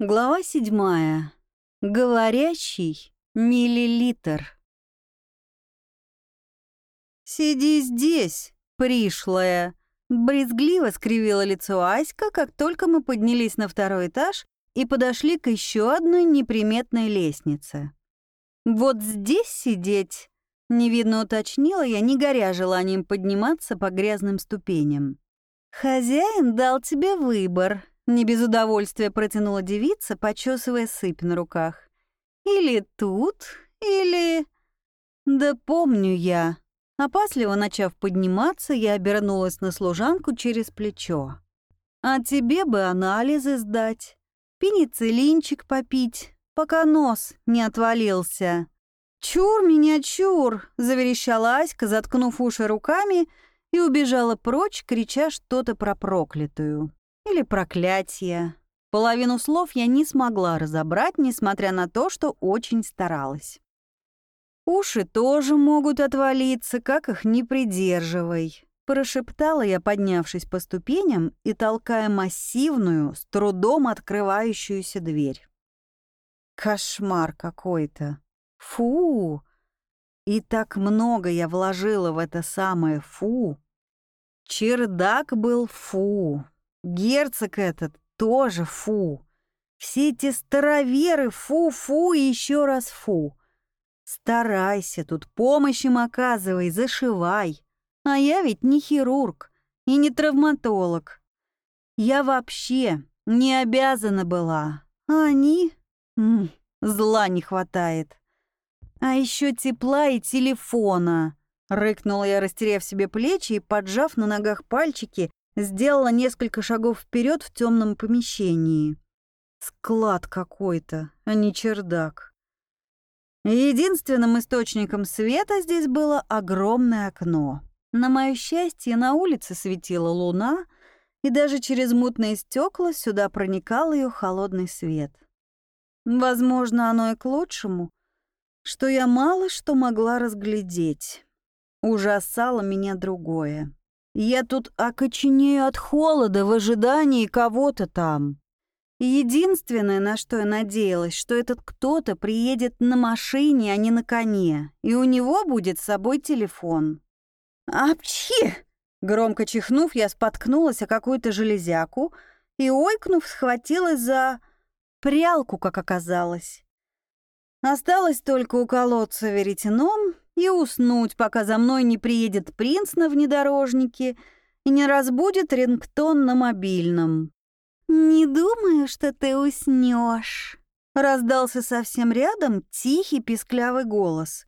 Глава седьмая. Говорящий миллилитр. «Сиди здесь, пришлая!» Брезгливо скривила лицо Аська, как только мы поднялись на второй этаж и подошли к еще одной неприметной лестнице. «Вот здесь сидеть?» — невидно уточнила я, не горя желанием подниматься по грязным ступеням. «Хозяин дал тебе выбор», не без удовольствия протянула девица, почесывая сыпь на руках. «Или тут, или...» «Да помню я». Опасливо начав подниматься, я обернулась на служанку через плечо. «А тебе бы анализы сдать, пенициллинчик попить, пока нос не отвалился». «Чур меня, чур!» — заверещала Аська, заткнув уши руками, и убежала прочь, крича что-то про проклятую. Или проклятие. Половину слов я не смогла разобрать, несмотря на то, что очень старалась. «Уши тоже могут отвалиться, как их не придерживай», — прошептала я, поднявшись по ступеням и толкая массивную, с трудом открывающуюся дверь. Кошмар какой-то. Фу! И так много я вложила в это самое «фу». Чердак был фу, Герцог этот тоже фу. Все эти староверы фу-фу и еще раз фу. Старайся тут, помощь им оказывай, зашивай. А я ведь не хирург и не травматолог. Я вообще не обязана была. А они... М -м, зла не хватает. А еще тепла и телефона. Рыкнула я, растеряв себе плечи и поджав на ногах пальчики, Сделала несколько шагов вперед в темном помещении. Склад какой-то, а не чердак. Единственным источником света здесь было огромное окно. На мое счастье, на улице светила луна, и даже через мутные стекла сюда проникал ее холодный свет. Возможно, оно и к лучшему, что я мало что могла разглядеть. Ужасало меня другое. Я тут окоченею от холода в ожидании кого-то там. Единственное, на что я надеялась, что этот кто-то приедет на машине, а не на коне, и у него будет с собой телефон. «Апчхи!» Громко чихнув, я споткнулась о какую-то железяку и, ойкнув, схватилась за прялку, как оказалось. Осталось только уколоться веретеном и уснуть, пока за мной не приедет принц на внедорожнике и не разбудит рингтон на мобильном. «Не думаю, что ты уснешь», — раздался совсем рядом тихий писклявый голос.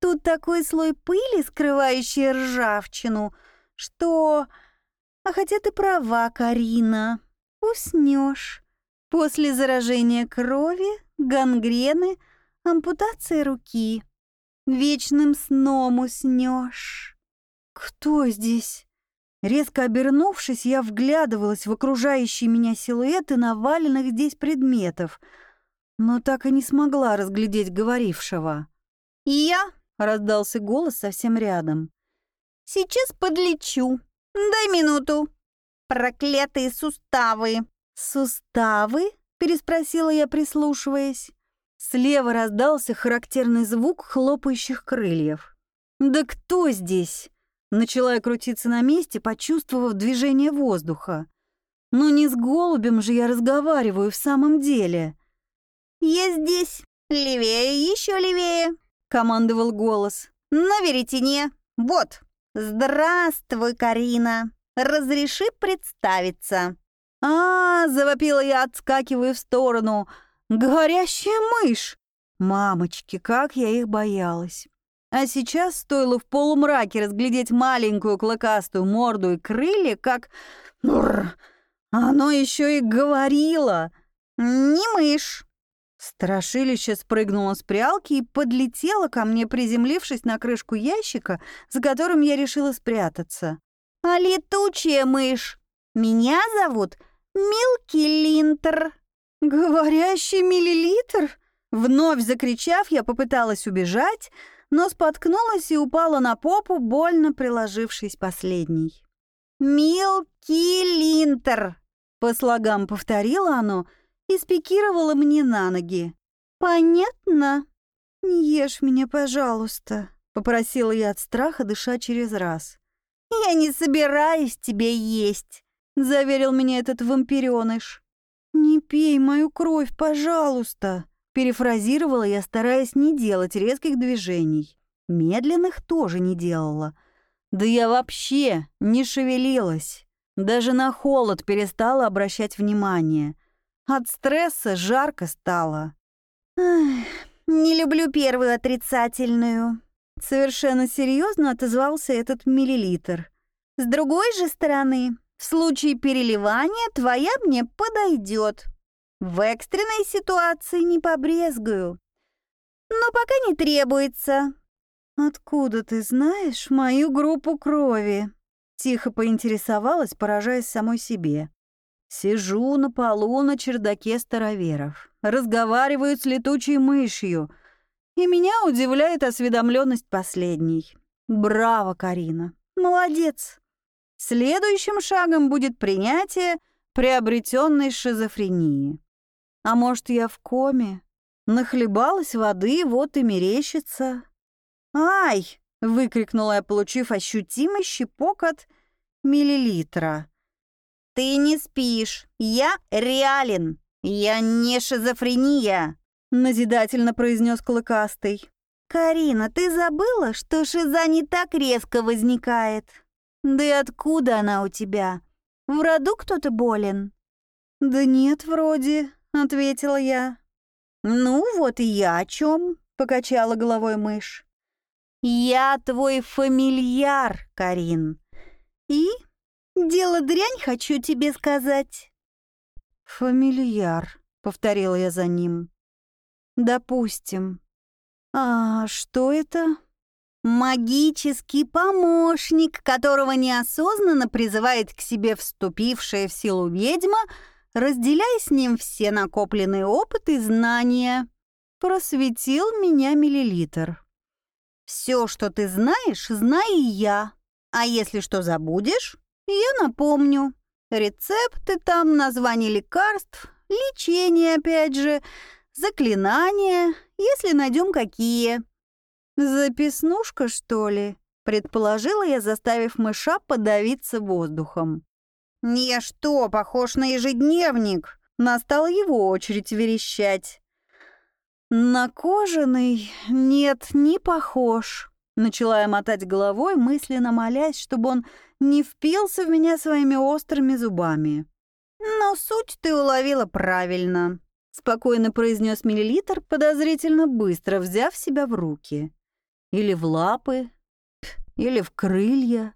«Тут такой слой пыли, скрывающий ржавчину, что... А хотя ты права, Карина, уснешь. После заражения крови, гангрены, ампутации руки». Вечным сном уснешь. Кто здесь? Резко обернувшись, я вглядывалась в окружающие меня силуэты наваленных здесь предметов, но так и не смогла разглядеть говорившего. «Я?» — раздался голос совсем рядом. «Сейчас подлечу. Дай минуту. Проклятые суставы!» «Суставы?» — переспросила я, прислушиваясь. Слева раздался характерный звук хлопающих крыльев. «Да кто здесь?» Начала я крутиться на месте, почувствовав движение воздуха. «Ну не с голубем же я разговариваю в самом деле». «Я здесь. Левее, еще левее», — командовал голос. «На веретене. Вот. Здравствуй, Карина. Разреши представиться». «А, -а, завопила я, отскакивая в сторону — Горящая мышь! Мамочки, как я их боялась. А сейчас стоило в полумраке разглядеть маленькую клыкастую морду и крылья, как... Бррр, оно еще и говорило. «Не мышь!» Страшилище спрыгнуло с прялки и подлетело ко мне, приземлившись на крышку ящика, за которым я решила спрятаться. «А летучая мышь! Меня зовут Милки Линтер!» «Говорящий миллилитр?» Вновь закричав, я попыталась убежать, но споткнулась и упала на попу, больно приложившись последней. «Милки Линтер!» По слогам повторило оно и спикировала мне на ноги. «Понятно?» «Не ешь меня, пожалуйста», — попросила я от страха, дыша через раз. «Я не собираюсь тебя есть», — заверил меня этот вампиреныш. «Не пей мою кровь, пожалуйста», — перефразировала я, стараясь не делать резких движений. Медленных тоже не делала. Да я вообще не шевелилась. Даже на холод перестала обращать внимание. От стресса жарко стало. «Не люблю первую отрицательную», — совершенно серьезно отозвался этот миллилитр. «С другой же стороны, в случае переливания твоя мне подойдет. В экстренной ситуации не побрезгую. Но пока не требуется». «Откуда ты знаешь мою группу крови?» Тихо поинтересовалась, поражаясь самой себе. Сижу на полу на чердаке староверов, разговариваю с летучей мышью, и меня удивляет осведомленность последней. Браво, Карина, молодец. Следующим шагом будет принятие приобретенной шизофрении. А может, я в коме? Нахлебалась воды, вот и мерещится. «Ай!» — выкрикнула я, получив ощутимый щепок от миллилитра. «Ты не спишь. Я реален. Я не шизофрения», — назидательно произнес Клыкастый. «Карина, ты забыла, что шиза не так резко возникает? Да и откуда она у тебя? В роду кто-то болен?» «Да нет, вроде», — ответила я. «Ну, вот и я о чем», — покачала головой мышь. «Я твой фамильяр, Карин. И Дело дрянь, хочу тебе сказать». «Фамильяр», — повторила я за ним. «Допустим. А что это?» «Магический помощник, которого неосознанно призывает к себе вступившая в силу ведьма, разделяя с ним все накопленные опыт и знания». Просветил меня миллилитр. «Все, что ты знаешь, знаю я. А если что забудешь, я напомню. Рецепты там, название лекарств, лечение опять же, заклинания, если найдем какие. Записнушка, что ли? Предположила я, заставив мыша подавиться воздухом. «Не что, похож на ежедневник!» Настала его очередь верещать. «На кожаный? Нет, не похож. Начала я мотать головой, мысленно молясь, чтобы он не впился в меня своими острыми зубами. «Но суть ты уловила правильно», — спокойно произнес миллилитр, подозрительно быстро взяв себя в руки. Или в лапы, или в крылья.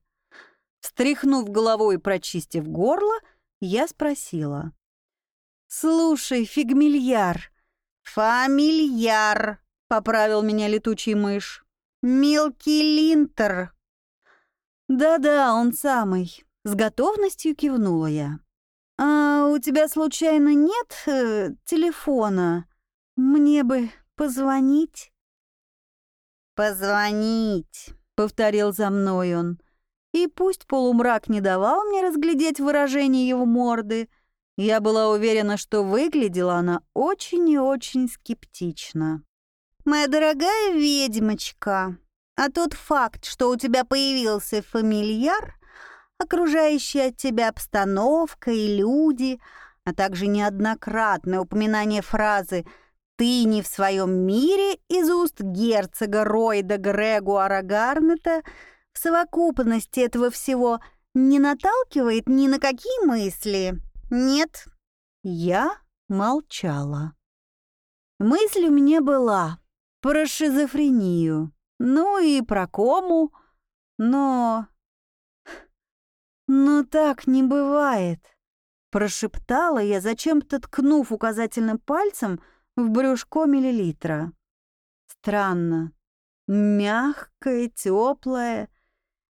Встряхнув головой и прочистив горло, я спросила. «Слушай, фигмильяр». «Фамильяр», — поправил меня летучий мышь. «Мелкий Линтер!» «Да-да, он самый!» — с готовностью кивнула я. «А у тебя случайно нет э, телефона? Мне бы позвонить?» «Позвонить!» — повторил за мной он. И пусть полумрак не давал мне разглядеть выражение его морды, я была уверена, что выглядела она очень и очень скептично. «Моя дорогая ведьмочка, а тот факт, что у тебя появился фамильяр, окружающая тебя обстановка и люди, а также неоднократное упоминание фразы «ты не в своем мире» из уст герцога Ройда Грегуара Гарнета в совокупности этого всего не наталкивает ни на какие мысли. Нет, я молчала. Мысль у меня была — про шизофрению, ну и про кому, но... Но так не бывает, прошептала я, зачем-то ткнув указательным пальцем в брюшко миллилитра. Странно. Мягкое, теплое,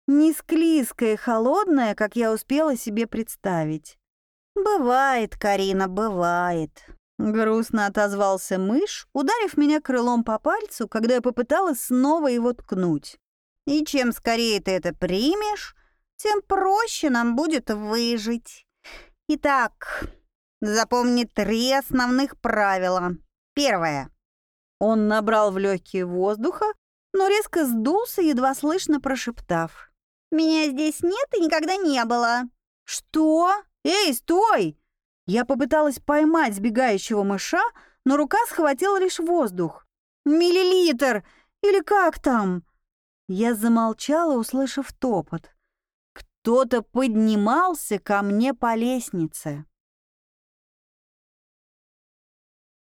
не склизкое, холодное, как я успела себе представить. Бывает, Карина, бывает. Грустно отозвался мышь, ударив меня крылом по пальцу, когда я попыталась снова его ткнуть. И чем скорее ты это примешь, тем проще нам будет выжить. Итак, Запомни три основных правила. Первое. Он набрал в легкие воздуха, но резко сдулся, едва слышно прошептав. «Меня здесь нет и никогда не было». «Что? Эй, стой!» Я попыталась поймать сбегающего мыша, но рука схватила лишь воздух. «Миллилитр! Или как там?» Я замолчала, услышав топот. Кто-то поднимался ко мне по лестнице.